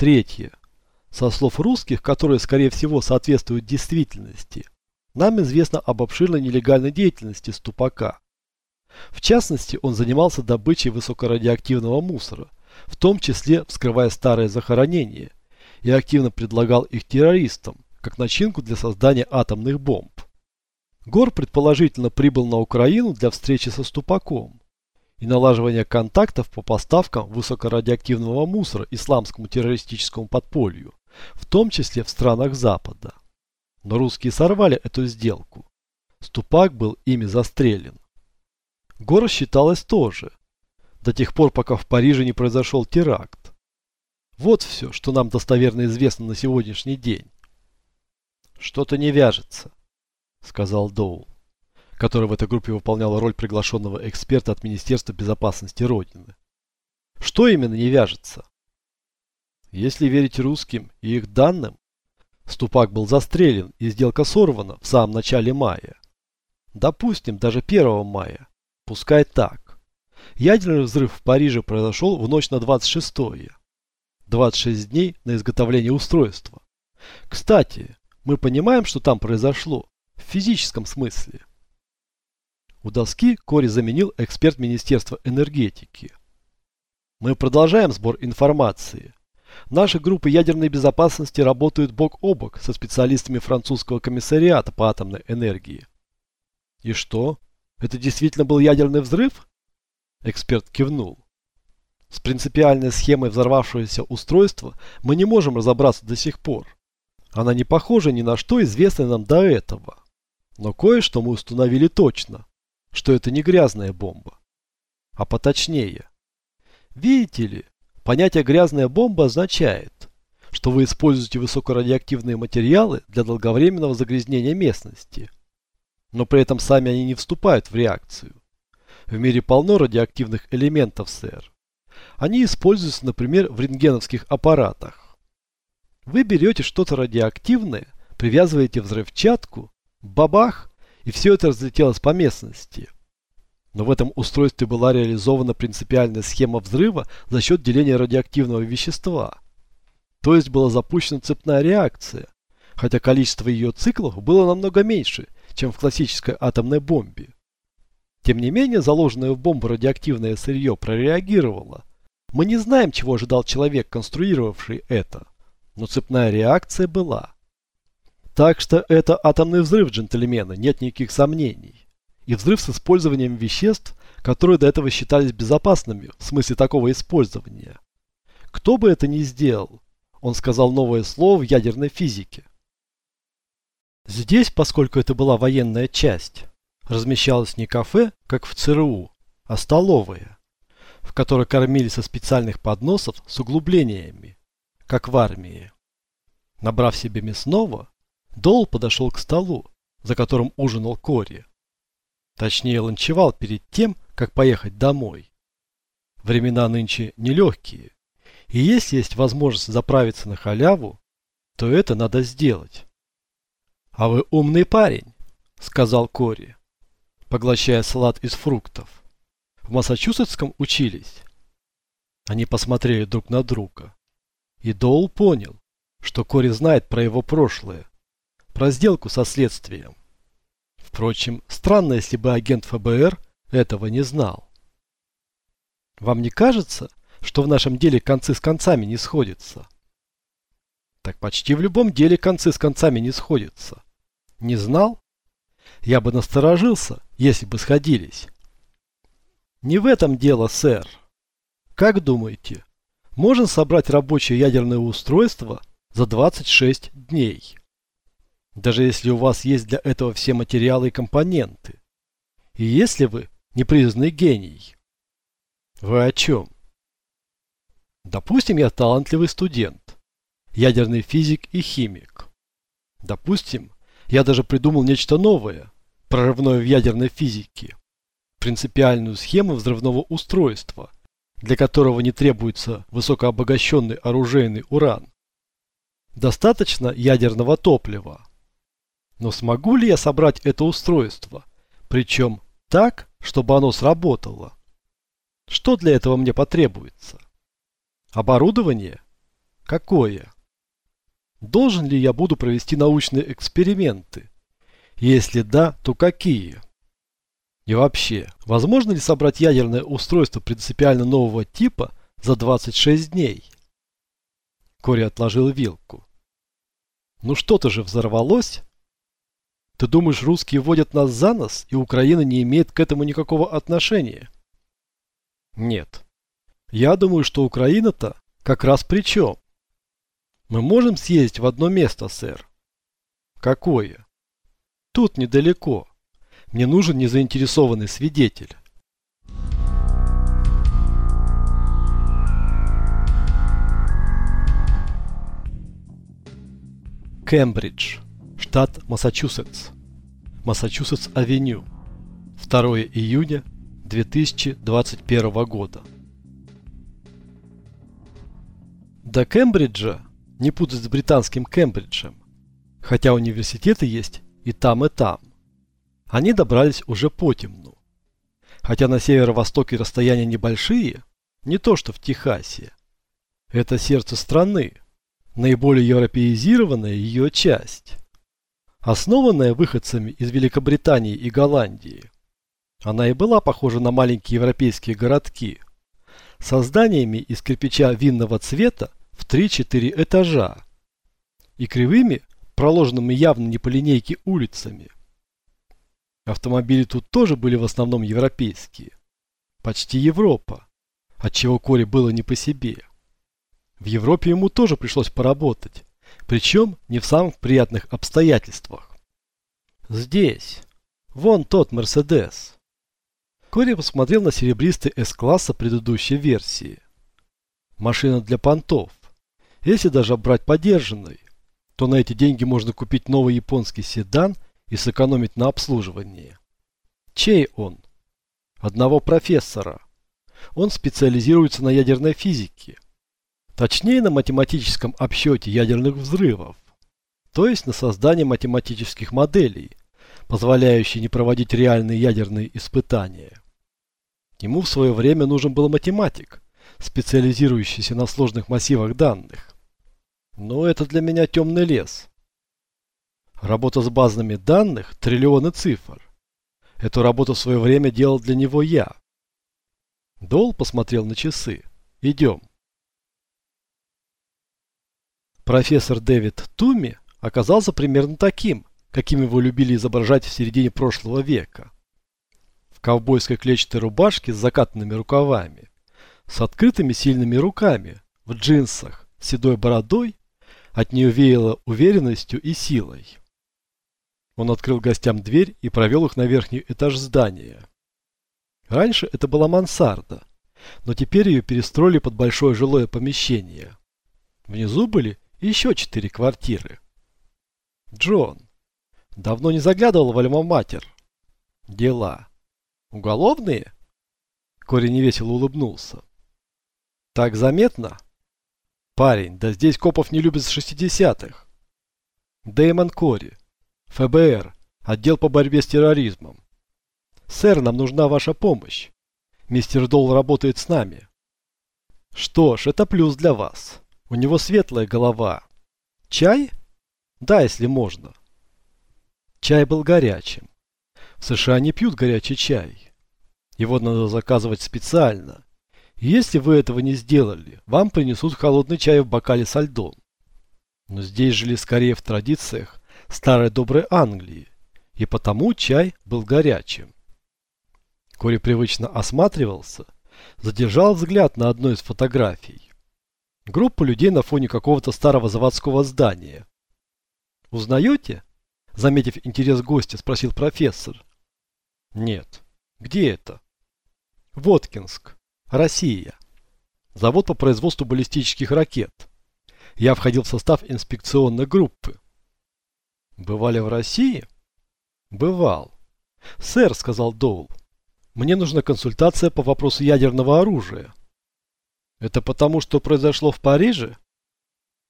Третье. Со слов русских, которые, скорее всего, соответствуют действительности, нам известно об обширной нелегальной деятельности Ступака. В частности, он занимался добычей высокорадиоактивного мусора, в том числе вскрывая старые захоронения, и активно предлагал их террористам, как начинку для создания атомных бомб. Гор предположительно прибыл на Украину для встречи со Ступаком и налаживания контактов по поставкам высокорадиоактивного мусора исламскому террористическому подполью, в том числе в странах Запада. Но русские сорвали эту сделку. Ступак был ими застрелен. Гор считалось тоже, до тех пор, пока в Париже не произошел теракт. Вот все, что нам достоверно известно на сегодняшний день. Что-то не вяжется, сказал Доул, который в этой группе выполнял роль приглашенного эксперта от Министерства безопасности Родины. Что именно не вяжется? Если верить русским и их данным, Ступак был застрелен и сделка сорвана в самом начале мая. Допустим, даже 1 мая. Пускай так. Ядерный взрыв в Париже произошел в ночь на 26-е. 26 дней на изготовление устройства. Кстати, мы понимаем, что там произошло. В физическом смысле. У доски Кори заменил эксперт Министерства энергетики. Мы продолжаем сбор информации. Наши группы ядерной безопасности работают бок о бок со специалистами французского комиссариата по атомной энергии. И что? Это действительно был ядерный взрыв? Эксперт кивнул. С принципиальной схемой взорвавшегося устройства мы не можем разобраться до сих пор. Она не похожа ни на что известное нам до этого. Но кое-что мы установили точно, что это не грязная бомба. А поточнее. Видите ли, понятие «грязная бомба» означает, что вы используете высокорадиоактивные материалы для долговременного загрязнения местности. Но при этом сами они не вступают в реакцию. В мире полно радиоактивных элементов, сэр. Они используются, например, в рентгеновских аппаратах. Вы берете что-то радиоактивное, привязываете взрывчатку, бабах, и все это разлетелось по местности. Но в этом устройстве была реализована принципиальная схема взрыва за счет деления радиоактивного вещества. То есть была запущена цепная реакция, хотя количество ее циклов было намного меньше, чем в классической атомной бомбе. Тем не менее, заложенное в бомбу радиоактивное сырье прореагировало. Мы не знаем, чего ожидал человек, конструировавший это, но цепная реакция была. Так что это атомный взрыв, джентльмены, нет никаких сомнений. И взрыв с использованием веществ, которые до этого считались безопасными, в смысле такого использования. Кто бы это ни сделал, он сказал новое слово в ядерной физике. Здесь, поскольку это была военная часть, размещалось не кафе, как в ЦРУ, а столовая, в которой кормили со специальных подносов с углублениями, как в армии. Набрав себе мясного, Дол подошел к столу, за которым ужинал Кори. Точнее, ланчевал перед тем, как поехать домой. Времена нынче нелегкие, и если есть возможность заправиться на халяву, то это надо сделать. «А вы умный парень», — сказал Кори, поглощая салат из фруктов. «В Массачусетском учились?» Они посмотрели друг на друга. И Доул понял, что Кори знает про его прошлое, про сделку со следствием. Впрочем, странно, если бы агент ФБР этого не знал. Вам не кажется, что в нашем деле концы с концами не сходятся? Так почти в любом деле концы с концами не сходятся. Не знал? Я бы насторожился, если бы сходились. Не в этом дело, сэр. Как думаете, можно собрать рабочее ядерное устройство за 26 дней? Даже если у вас есть для этого все материалы и компоненты. И если вы непризнанный гений. Вы о чем? Допустим, я талантливый студент, ядерный физик и химик. Допустим, я даже придумал нечто новое, прорывное в ядерной физике. Принципиальную схему взрывного устройства, для которого не требуется высокообогащенный оружейный уран. Достаточно ядерного топлива. Но смогу ли я собрать это устройство? Причем так, чтобы оно сработало? Что для этого мне потребуется? Оборудование? Какое? Должен ли я буду провести научные эксперименты? Если да, то какие? И вообще, возможно ли собрать ядерное устройство принципиально нового типа за 26 дней? Кори отложил вилку. Ну что-то же взорвалось. Ты думаешь, русские водят нас за нос, и Украина не имеет к этому никакого отношения? Нет. Я думаю, что Украина-то как раз при чем. Мы можем съездить в одно место, сэр. Какое? Тут недалеко. Мне нужен незаинтересованный свидетель. Кембридж, штат Массачусетс. Массачусетс-авеню. 2 июня 2021 года. До Кембриджа, не путать с британским Кембриджем, хотя университеты есть и там, и там, они добрались уже потемну. Хотя на северо-востоке расстояния небольшие, не то что в Техасе. Это сердце страны, наиболее европеизированная ее часть. Основанная выходцами из Великобритании и Голландии, она и была похожа на маленькие европейские городки, со зданиями из кирпича винного цвета в 3-4 этажа и кривыми, проложенными явно не по линейке улицами. Автомобили тут тоже были в основном европейские. Почти Европа, отчего Коре было не по себе. В Европе ему тоже пришлось поработать, причем не в самых приятных обстоятельствах. Здесь, вон тот Мерседес. Кори посмотрел на серебристый С-класса предыдущей версии. Машина для понтов. Если даже брать подержанный, то на эти деньги можно купить новый японский седан и сэкономить на обслуживании. Чей он? Одного профессора. Он специализируется на ядерной физике. Точнее, на математическом обсчете ядерных взрывов. То есть на создании математических моделей, позволяющих не проводить реальные ядерные испытания. Ему в свое время нужен был математик, специализирующийся на сложных массивах данных. Но это для меня темный лес. Работа с базами данных – триллионы цифр. Эту работу в свое время делал для него я. Дол посмотрел на часы. Идем. Профессор Дэвид Туми оказался примерно таким, каким его любили изображать в середине прошлого века. В ковбойской клетчатой рубашке с закатанными рукавами, с открытыми сильными руками, в джинсах, с седой бородой, от нее веяло уверенностью и силой. Он открыл гостям дверь и провел их на верхний этаж здания. Раньше это была мансарда, но теперь ее перестроили под большое жилое помещение. Внизу были еще четыре квартиры. Джон. Давно не заглядывал в Альма-Матер. Дела. Уголовные? Кори невесело улыбнулся. Так заметно? Парень, да здесь копов не любят с шестидесятых. Дэймон Кори. ФБР. Отдел по борьбе с терроризмом. Сэр, нам нужна ваша помощь. Мистер Долл работает с нами. Что ж, это плюс для вас. У него светлая голова. Чай? Да, если можно. Чай был горячим. В США не пьют горячий чай. Его надо заказывать специально. И если вы этого не сделали, вам принесут холодный чай в бокале со льдом. Но здесь жили скорее в традициях старой доброй Англии, и потому чай был горячим. Кори привычно осматривался, задержал взгляд на одной из фотографий. Группа людей на фоне какого-то старого заводского здания. «Узнаете?» Заметив интерес гостя, спросил профессор. «Нет. Где это?» «Воткинск. Россия. Завод по производству баллистических ракет. Я входил в состав инспекционной группы. Бывали в России? Бывал. Сэр, сказал Доул, мне нужна консультация по вопросу ядерного оружия. Это потому, что произошло в Париже?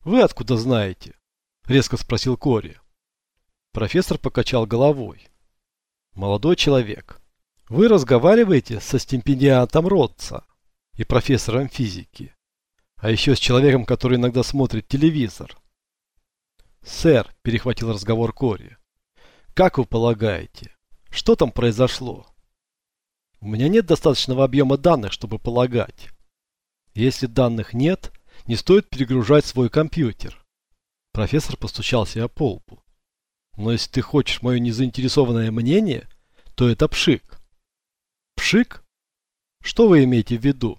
Вы откуда знаете? Резко спросил Кори. Профессор покачал головой. Молодой человек, вы разговариваете со стипендиатом Ротца и профессором физики. А еще с человеком, который иногда смотрит телевизор. «Сэр», – перехватил разговор Кори, – «как вы полагаете, что там произошло?» «У меня нет достаточного объема данных, чтобы полагать. Если данных нет, не стоит перегружать свой компьютер». Профессор постучал себя по лбу. «Но если ты хочешь мое незаинтересованное мнение, то это пшик». «Пшик? Что вы имеете в виду?»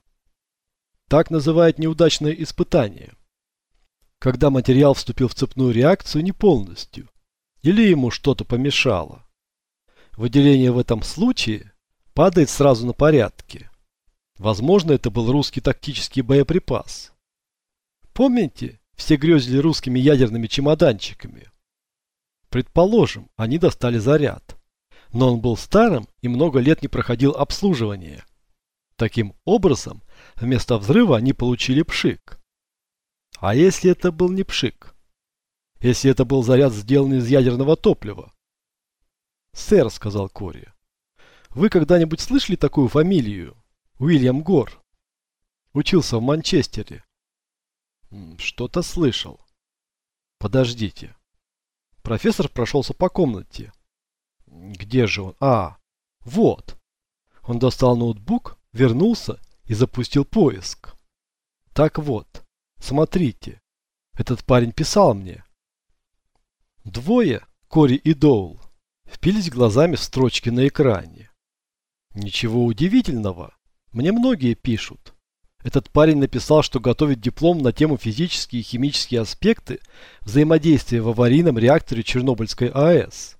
Так называют неудачное испытание когда материал вступил в цепную реакцию не полностью, или ему что-то помешало. Выделение в этом случае падает сразу на порядке. Возможно, это был русский тактический боеприпас. Помните, все грезили русскими ядерными чемоданчиками? Предположим, они достали заряд. Но он был старым и много лет не проходил обслуживание. Таким образом, вместо взрыва они получили пшик. А если это был не пшик? Если это был заряд, сделанный из ядерного топлива? Сэр, сказал Кори, вы когда-нибудь слышали такую фамилию? Уильям Гор. Учился в Манчестере. Что-то слышал. Подождите. Профессор прошелся по комнате. Где же он? А, вот. Он достал ноутбук, вернулся и запустил поиск. Так вот, Смотрите, этот парень писал мне. Двое, Кори и Доул, впились глазами в строчки на экране. Ничего удивительного, мне многие пишут. Этот парень написал, что готовит диплом на тему физические и химические аспекты взаимодействия в аварийном реакторе Чернобыльской АЭС.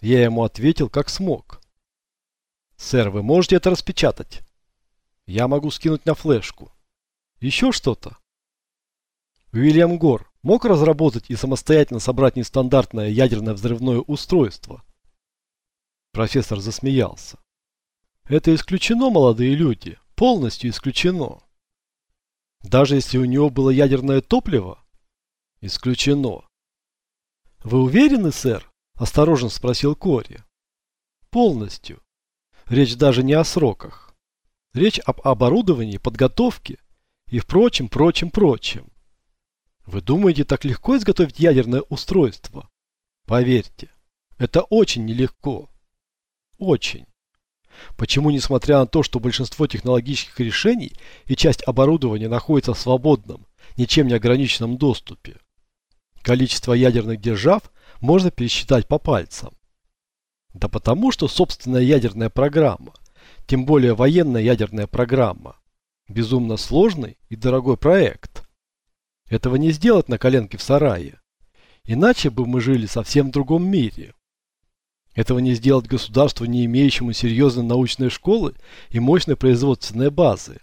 Я ему ответил, как смог. Сэр, вы можете это распечатать? Я могу скинуть на флешку. Еще что-то? Уильям Гор мог разработать и самостоятельно собрать нестандартное ядерное взрывное устройство? Профессор засмеялся. Это исключено, молодые люди, полностью исключено. Даже если у него было ядерное топливо? Исключено. Вы уверены, сэр? Осторожно спросил Кори. Полностью. Речь даже не о сроках. Речь об оборудовании, подготовке и впрочем, прочем, прочем. Вы думаете, так легко изготовить ядерное устройство? Поверьте, это очень нелегко. Очень. Почему, несмотря на то, что большинство технологических решений и часть оборудования находится в свободном, ничем не ограниченном доступе, количество ядерных держав можно пересчитать по пальцам? Да потому, что собственная ядерная программа, тем более военная ядерная программа, безумно сложный и дорогой проект. Этого не сделать на коленке в сарае. Иначе бы мы жили совсем в другом мире. Этого не сделать государству, не имеющему серьезной научной школы и мощной производственной базы.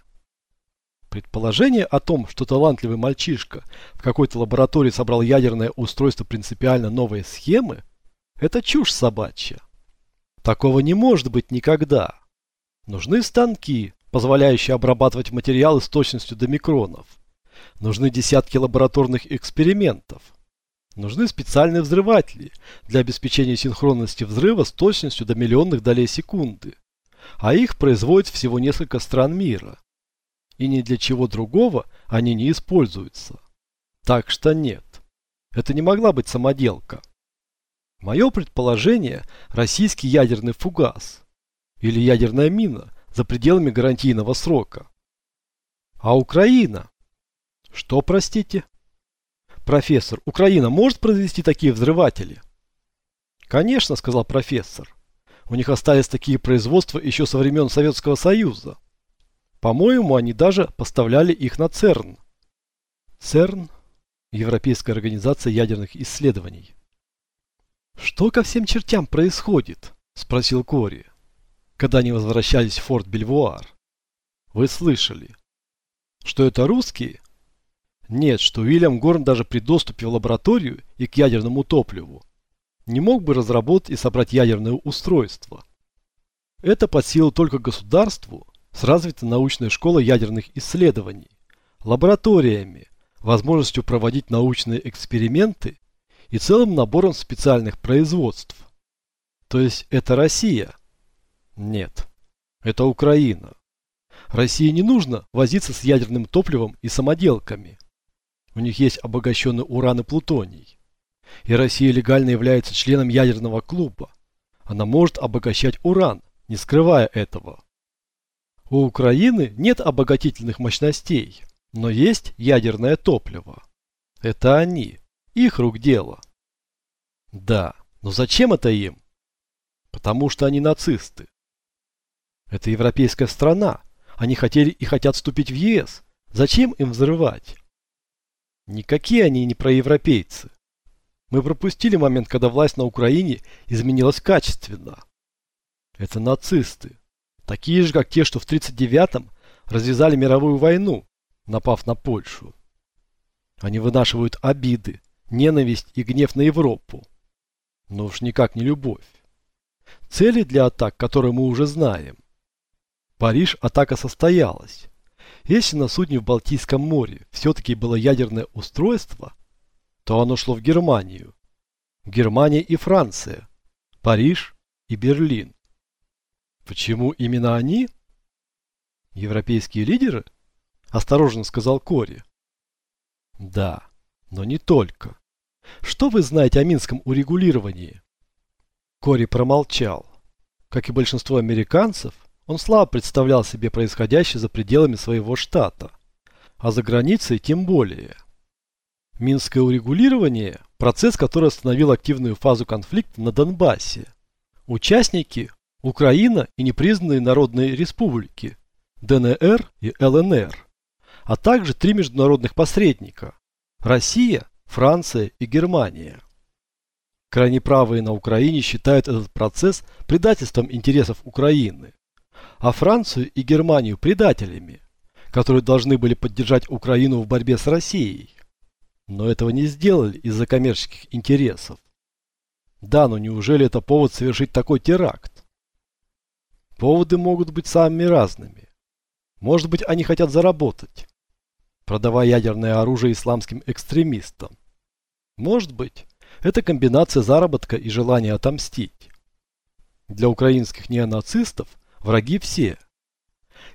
Предположение о том, что талантливый мальчишка в какой-то лаборатории собрал ядерное устройство принципиально новой схемы, это чушь собачья. Такого не может быть никогда. Нужны станки, позволяющие обрабатывать материалы с точностью до микронов. Нужны десятки лабораторных экспериментов. Нужны специальные взрыватели для обеспечения синхронности взрыва с точностью до миллионных долей секунды. А их производит всего несколько стран мира. И ни для чего другого они не используются. Так что нет. Это не могла быть самоделка. Мое предположение – российский ядерный фугас. Или ядерная мина за пределами гарантийного срока. А Украина? Что, простите? Профессор, Украина может произвести такие взрыватели? Конечно, сказал профессор. У них остались такие производства еще со времен Советского Союза. По-моему, они даже поставляли их на ЦЕРН. ЦЕРН – Европейская организация ядерных исследований. «Что ко всем чертям происходит?» – спросил Кори, когда они возвращались в форт Бельвуар. «Вы слышали, что это русские нет, что Уильям Горн даже при доступе в лабораторию и к ядерному топливу не мог бы разработать и собрать ядерное устройство. Это под силу только государству с развитой научной школой ядерных исследований, лабораториями, возможностью проводить научные эксперименты и целым набором специальных производств. То есть это Россия? Нет, это Украина. России не нужно возиться с ядерным топливом и самоделками. У них есть обогащенный уран и плутоний. И Россия легально является членом ядерного клуба. Она может обогащать уран, не скрывая этого. У Украины нет обогатительных мощностей, но есть ядерное топливо. Это они, их рук дело. Да, но зачем это им? Потому что они нацисты. Это европейская страна. Они хотели и хотят вступить в ЕС. Зачем им взрывать? Никакие они не проевропейцы. Мы пропустили момент, когда власть на Украине изменилась качественно. Это нацисты. Такие же, как те, что в 1939-м развязали мировую войну, напав на Польшу. Они вынашивают обиды, ненависть и гнев на Европу. Но уж никак не любовь. Цели для атак, которые мы уже знаем. Париж атака состоялась. Если на судне в Балтийском море все-таки было ядерное устройство, то оно шло в Германию. Германия и Франция. Париж и Берлин. Почему именно они? Европейские лидеры? Осторожно сказал Кори. Да, но не только. Что вы знаете о минском урегулировании? Кори промолчал. Как и большинство американцев, он слабо представлял себе происходящее за пределами своего штата, а за границей тем более. Минское урегулирование – процесс, который остановил активную фазу конфликта на Донбассе. Участники – Украина и непризнанные народные республики – ДНР и ЛНР, а также три международных посредника – Россия, Франция и Германия. Крайне правые на Украине считают этот процесс предательством интересов Украины, а Францию и Германию предателями, которые должны были поддержать Украину в борьбе с Россией. Но этого не сделали из-за коммерческих интересов. Да, но неужели это повод совершить такой теракт? Поводы могут быть самыми разными. Может быть, они хотят заработать, продавая ядерное оружие исламским экстремистам. Может быть, это комбинация заработка и желания отомстить. Для украинских неонацистов враги все.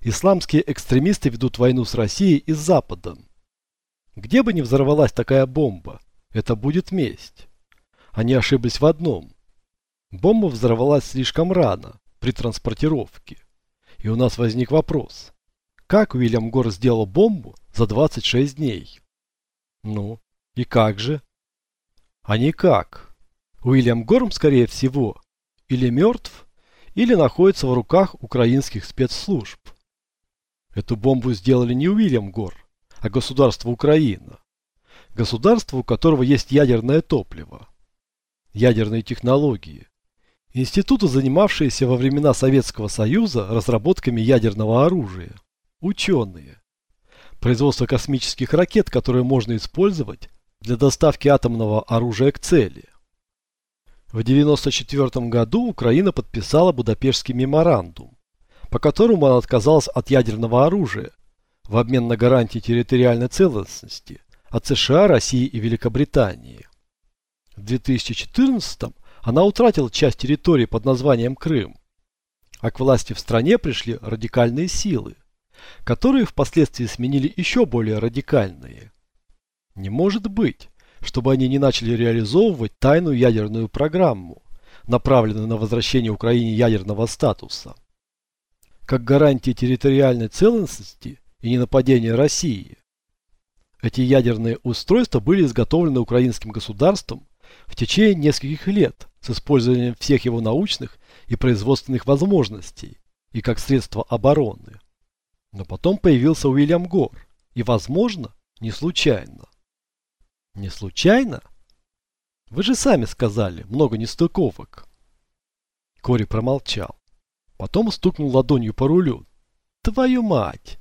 Исламские экстремисты ведут войну с Россией и с Западом. Где бы ни взорвалась такая бомба, это будет месть. Они ошиблись в одном. Бомба взорвалась слишком рано, при транспортировке. И у нас возник вопрос. Как Уильям Гор сделал бомбу за 26 дней? Ну, и как же? А никак. Уильям Горм, скорее всего, или мертв, или находится в руках украинских спецслужб. Эту бомбу сделали не Уильям Гор, а государство Украина. Государство, у которого есть ядерное топливо. Ядерные технологии. Институты, занимавшиеся во времена Советского Союза разработками ядерного оружия. Ученые. Производство космических ракет, которые можно использовать для доставки атомного оружия к цели. В 1994 году Украина подписала Будапештский меморандум, по которому она отказалась от ядерного оружия в обмен на гарантии территориальной целостности от США, России и Великобритании. В 2014 она утратила часть территории под названием Крым, а к власти в стране пришли радикальные силы, которые впоследствии сменили еще более радикальные. Не может быть, чтобы они не начали реализовывать тайную ядерную программу, направленную на возвращение Украине ядерного статуса. Как гарантия территориальной целостности и ненападения России. Эти ядерные устройства были изготовлены украинским государством в течение нескольких лет с использованием всех его научных и производственных возможностей и как средство обороны. Но потом появился Уильям Гор, и, возможно, не случайно. Не случайно? Вы же сами сказали, много нестыковок. Кори промолчал. Потом стукнул ладонью по рулю. Твою мать!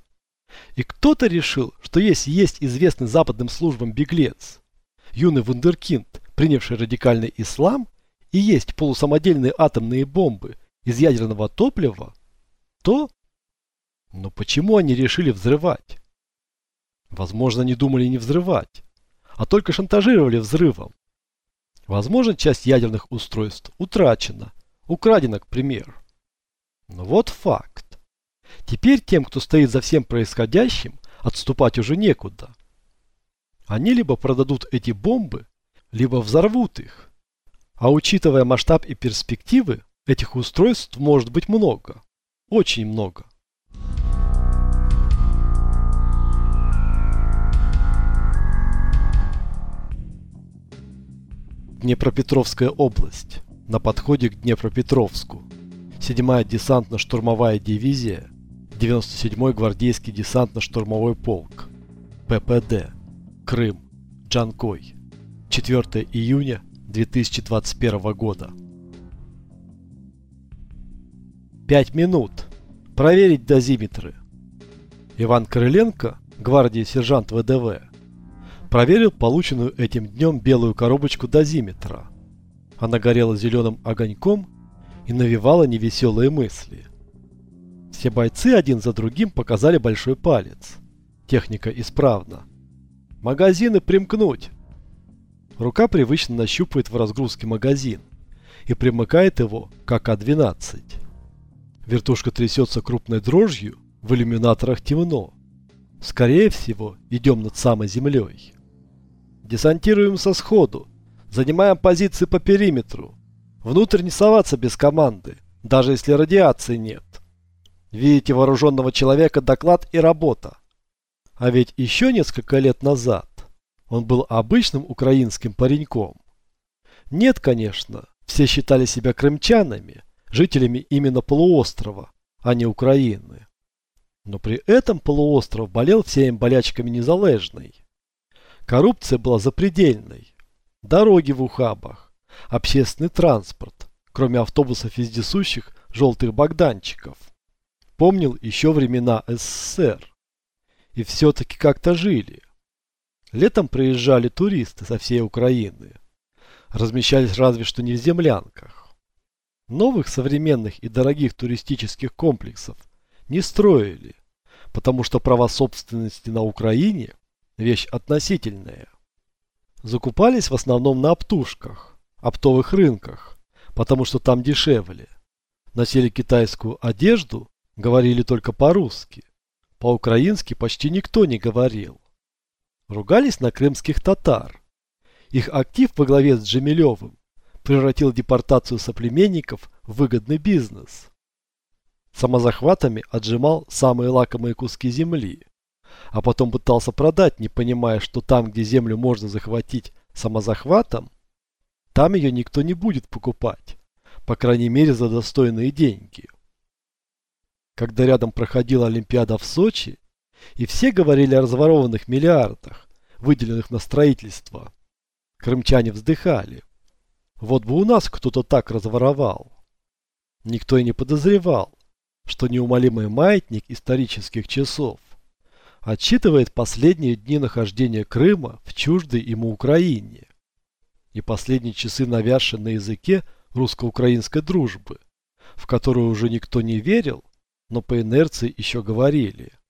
И кто-то решил, что если есть известный западным службам беглец, юный вундеркинд, принявший радикальный ислам, и есть полусамодельные атомные бомбы из ядерного топлива, то... Но почему они решили взрывать? Возможно, они думали не взрывать, а только шантажировали взрывом. Возможно, часть ядерных устройств утрачена, украдена, к примеру. Но вот факт. Теперь тем, кто стоит за всем происходящим, отступать уже некуда. Они либо продадут эти бомбы, либо взорвут их. А учитывая масштаб и перспективы, этих устройств может быть много. Очень много. Днепропетровская область. На подходе к Днепропетровску. 7-я десантно-штурмовая дивизия, 97-й гвардейский десантно-штурмовой полк. ППД. Крым. Джанкой. 4 июня 2021 года. Пять минут. Проверить дозиметры. Иван Крыленко, гвардии сержант ВДВ, Проверил полученную этим днем белую коробочку дозиметра. Она горела зеленым огоньком и навевала невеселые мысли. Все бойцы один за другим показали большой палец. Техника исправна. Магазины примкнуть. Рука привычно нащупывает в разгрузке магазин и примыкает его к АК-12. Вертушка трясется крупной дрожью, в иллюминаторах темно. Скорее всего, идем над самой землей. Десантируемся сходу. Занимаем позиции по периметру. Внутрь не соваться без команды, даже если радиации нет. Видите вооруженного человека доклад и работа. А ведь еще несколько лет назад он был обычным украинским пареньком. Нет, конечно, все считали себя крымчанами, жителями именно полуострова, а не Украины. Но при этом полуостров болел всеми болячками незалежной. Коррупция была запредельной. Дороги в ухабах, общественный транспорт, кроме автобусов вездесущих желтых богданчиков. Помнил еще времена СССР. И все-таки как-то жили. Летом приезжали туристы со всей Украины. Размещались разве что не в землянках. Новых современных и дорогих туристических комплексов не строили, потому что права собственности на Украине – вещь относительная. Закупались в основном на оптушках, оптовых рынках, потому что там дешевле. Носили китайскую одежду, говорили только по-русски. По-украински почти никто не говорил. Ругались на крымских татар. Их актив во главе с Джемилевым превратил депортацию соплеменников в выгодный бизнес. Самозахватами отжимал самые лакомые куски земли а потом пытался продать, не понимая, что там, где землю можно захватить самозахватом, там ее никто не будет покупать, по крайней мере за достойные деньги. Когда рядом проходила Олимпиада в Сочи, и все говорили о разворованных миллиардах, выделенных на строительство, крымчане вздыхали. Вот бы у нас кто-то так разворовал. Никто и не подозревал, что неумолимый маятник исторических часов отчитывает последние дни нахождения Крыма в чуждой ему Украине и последние часы навязшей на языке русско-украинской дружбы, в которую уже никто не верил, но по инерции еще говорили –